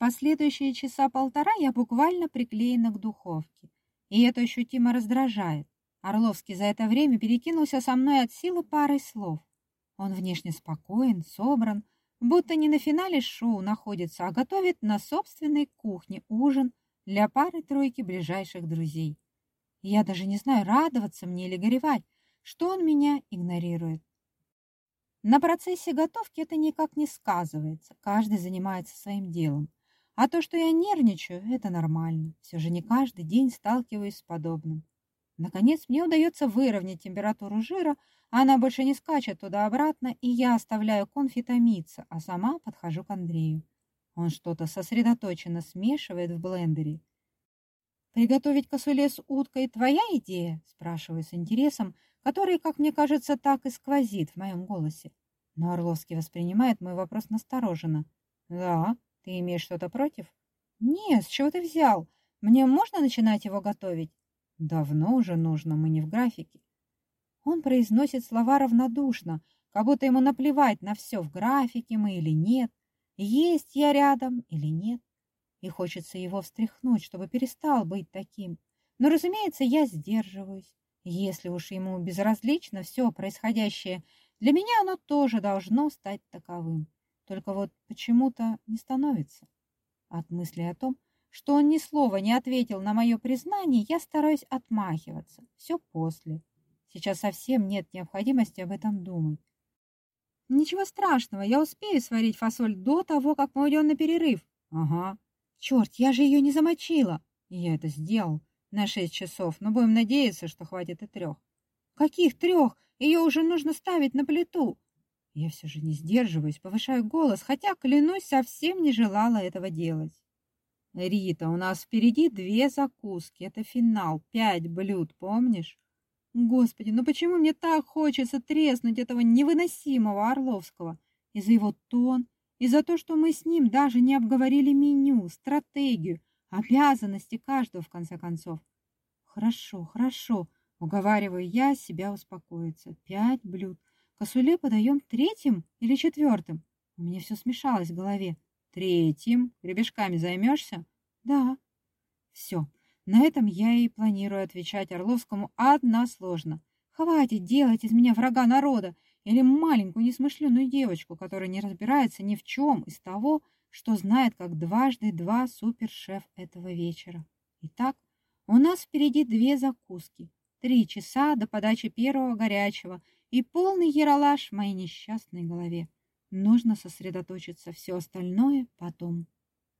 последующие часа полтора я буквально приклеена к духовке, и это ощутимо раздражает. Орловский за это время перекинулся со мной от силы парой слов. Он внешне спокоен, собран, будто не на финале шоу находится, а готовит на собственной кухне ужин для пары-тройки ближайших друзей. я даже не знаю, радоваться мне или горевать, что он меня игнорирует. На процессе готовки это никак не сказывается, каждый занимается своим делом. А то, что я нервничаю, это нормально. Все же не каждый день сталкиваюсь с подобным. Наконец, мне удается выровнять температуру жира, а она больше не скачет туда-обратно, и я оставляю конфи а сама подхожу к Андрею. Он что-то сосредоточенно смешивает в блендере. «Приготовить косуле с уткой – твоя идея?» – спрашиваю с интересом, который, как мне кажется, так и сквозит в моем голосе. Но Орловский воспринимает мой вопрос настороженно. «Да, ты имеешь что-то против?» «Нет, с чего ты взял? Мне можно начинать его готовить?» Давно уже нужно, мы не в графике. Он произносит слова равнодушно, как будто ему наплевать на все, в графике мы или нет, есть я рядом или нет. И хочется его встряхнуть, чтобы перестал быть таким. Но, разумеется, я сдерживаюсь. Если уж ему безразлично все происходящее, для меня оно тоже должно стать таковым. Только вот почему-то не становится. От мысли о том, что он ни слова не ответил на мое признание, я стараюсь отмахиваться. Все после. Сейчас совсем нет необходимости об этом думать. Ничего страшного, я успею сварить фасоль до того, как мы уйдем на перерыв. Ага. Черт, я же ее не замочила. И я это сделал на шесть часов, но будем надеяться, что хватит и трех. Каких трех? Ее уже нужно ставить на плиту. Я все же не сдерживаюсь, повышаю голос, хотя, клянусь, совсем не желала этого делать. Рита, у нас впереди две закуски. Это финал. Пять блюд, помнишь? Господи, ну почему мне так хочется треснуть этого невыносимого Орловского? И за его тон, и за то, что мы с ним даже не обговорили меню, стратегию, обязанности каждого, в конце концов. Хорошо, хорошо, уговариваю я себя успокоиться. Пять блюд. Косуле подаем третьим или четвертым? У меня все смешалось в голове. Третьим. Гребешками займешься? Да. Все. На этом я и планирую отвечать Орловскому односложно. Хватит делать из меня врага народа или маленькую несмышленную девочку, которая не разбирается ни в чем из того, что знает как дважды два супершеф этого вечера. Итак, у нас впереди две закуски, три часа до подачи первого горячего и полный яролаж в моей несчастной голове. Нужно сосредоточиться, все остальное потом.